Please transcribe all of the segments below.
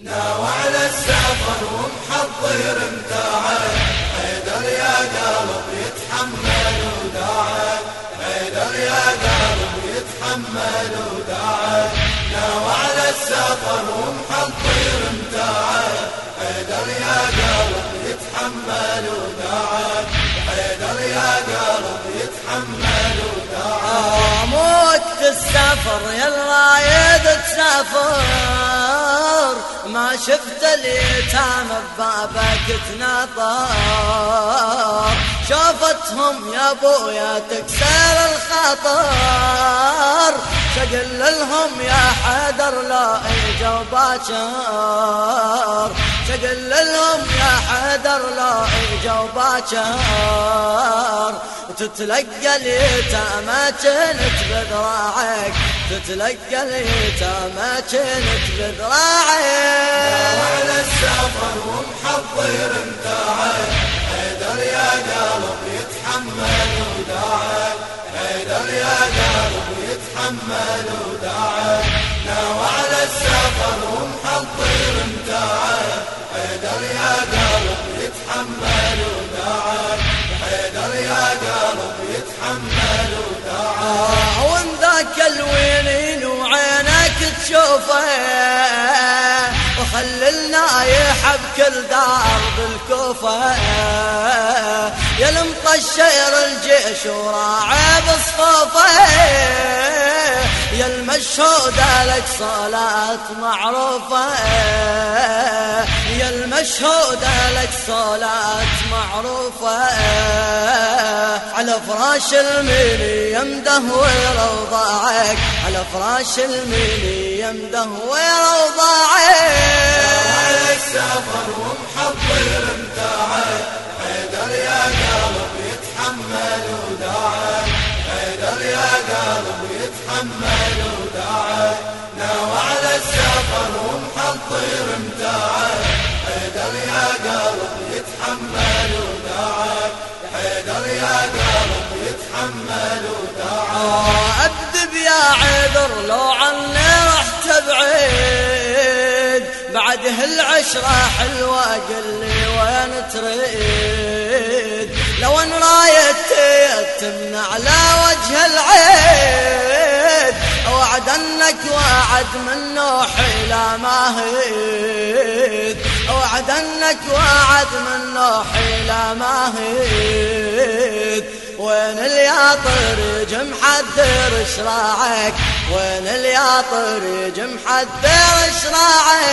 ناوى على السفر ومحضر متاعه حيدر يا قلب يتحمل وداعه حيدر يا قلب يتحمل وداعه ناوى على السفر ومحضر متاعه حيدر يا قلب يتحمل وداعه حيدر يا قلب يتحمل وداعه موت السفر يلا يد تسافر. ما شفت اليتام ببابك تناطر شوفتهم يا ابويا تكسر الخاطر. شقل لهم يا حدر لا اجوا باكر. شقل لهم يا حدر لا اجوا باكر. وتتلقى اليتامى كنت بذراعك تتلقى اليتامى كنت بذراعك على السفر ومحضر متاعك حيدر يا قلب يتحمل وداعك حيدر يا قلب يتحمل وداعك تشوفه وخللنا يحب كل دار بالكوفة يا المطشر الجيش وراعي بصفوفة. يا المشهود لك صلاة معروفة. يا المشهود لك صلاة معروفة. على فراش الميلي يمدهور وضاعك على فراش الميلي يمدهور وضاعك على السفر ومحضر متاعك بعده العشرة حلوة قل لي وين تريد؟ لو إن رايت تمنع على وجه العيد وعد أنك وعد من نوحي لا ما هيد وعد أنك وعد من نوحي لا ما هيد وين الياطر محذر شراعك وين الياطر محذر شراعك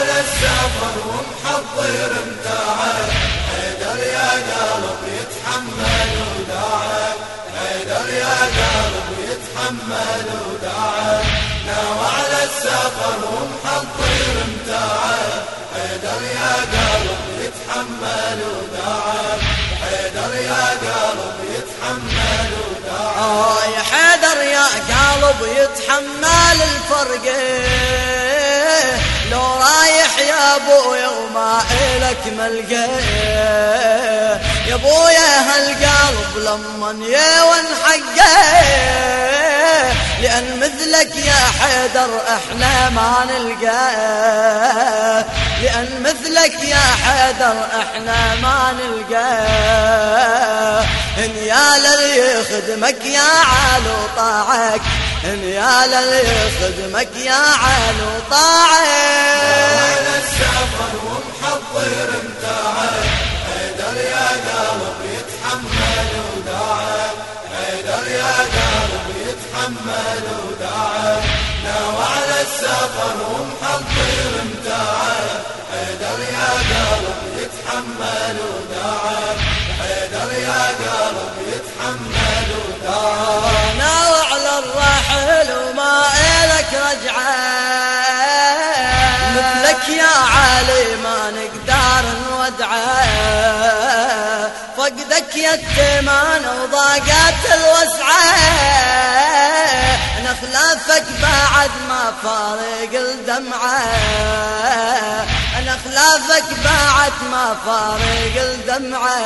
على السفر ومحضر متاعك حيدر يا قلب يتحمل وداعك حيدر يا قلب يتحمل وداعك ناوى على السفر ومحضر متاعك حيدر يا قلب يتحمل وداعك حيدر يا قلب يتحمل وداعك آه يا حيدر يا قلب يتحمل الفرق. لو رايح يا أبويا وما إلك ملقى. يا أبويا هالقلب لما يون حقه لأن مثلك يا حيدر إحنا ما نلقاه لأن مثلك يا حيدر إحنا ما نلقاه إن يا للي يخدمك يا عالو طاعك إن يا للي يخدمك يا عالو طاعك السفر ومحضر متاعك حيدر يا قلب يتحمل وداعك حيدر يا قلب يتحمل وداعك ناوى على السفر ومحضر متاعك حيدر يا قلب يتحمل وداعك حيدر يا قلب يتحمل وداعك أنا وعلى الرحل وما إلك رجعه مثلك يا علي ما نقدر نودعه فقدك يا التمان وضاقت الوسعة. خلافك بعد ما فارق الدمعة. خلافك بعد ما فارق الدمعة.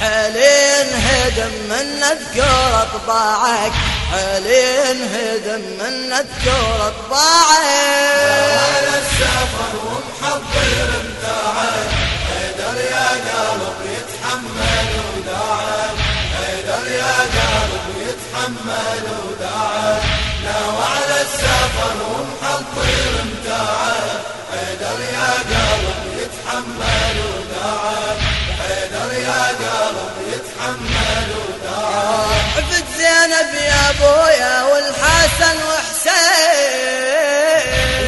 حيلين هدم من اذكر أطباعك. حالي انهدم من نذكر طباعه على السفر ومحضر متاعه حيدر يا قلب يتحمل وداعه حيدر يا قلب يتحمل وداعه قلب يتحمل عفت زينب يا أبويا والحسن وحسين.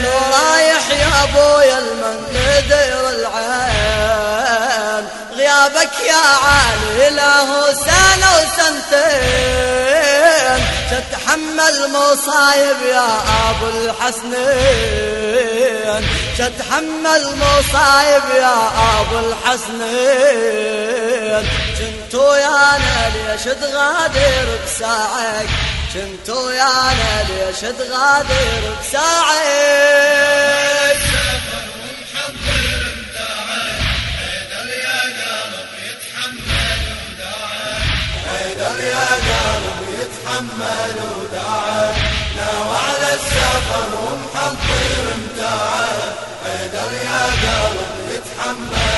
لو رايح يا أبويا المنقدر العين. غيابك يا علي له سنة وسنتين. تتحمل مصايب يا أبو الحسنين. تتحمل مصايب يا أبو الحسنين. كنتو يانا ليش تغادر بساعك كنتو يانا ليش تغادر بساعك حيدر يا قلب يتحمل متاعه حيدر يا قلب يتحمل